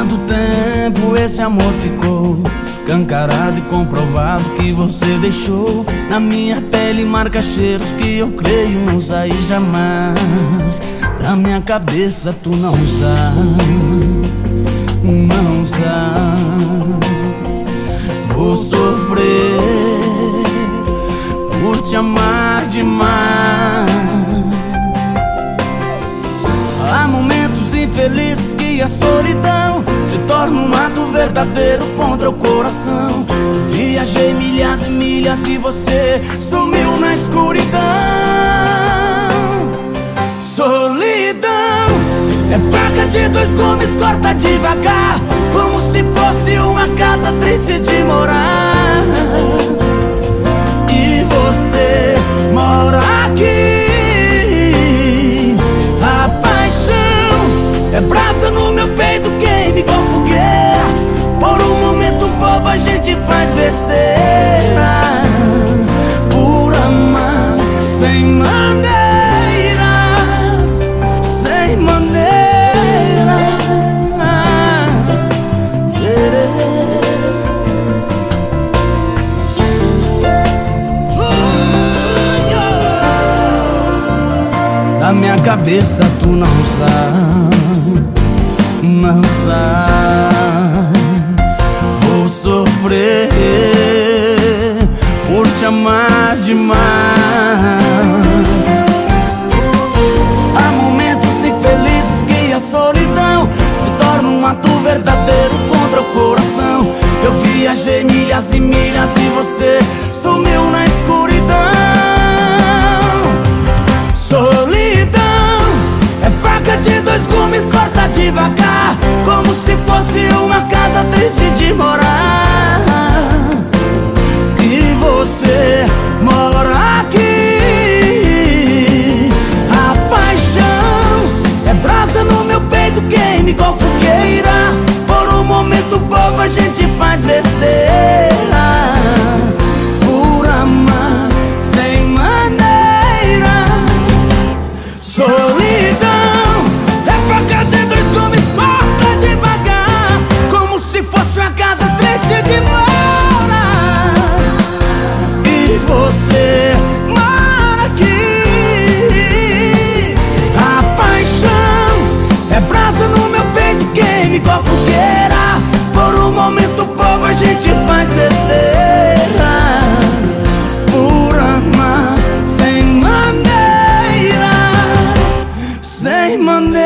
Tanto tempo, esse amor ficou escancarado e comprovado que você deixou na minha pele marca cheiros que eu creio não sair jamais da minha cabeça. Tu não sabe, não sabe. Vou sofrer por te amar demais. Há momentos infelizes que a solidão se torna um ato verdadeiro contra o coração. Viajei milhas e milhas e você sumiu na escuridão. Solidão é faca de dois gumes, corta devagar, como se fosse uma casa triste de morar. Besteira Por amar sem maneiras Sem maneiras Da minha cabeça tu não sabe não sai. Vou sofrer te amar demais. Há momentos infelizes que a solidão se torna um ato verdadeiro contra o coração. Eu viajei milhas e milhas e você sumiu na escuridão. Solidão é faca de dois gumes, corta devagar Como se fosse uma casa triste de morar Monday.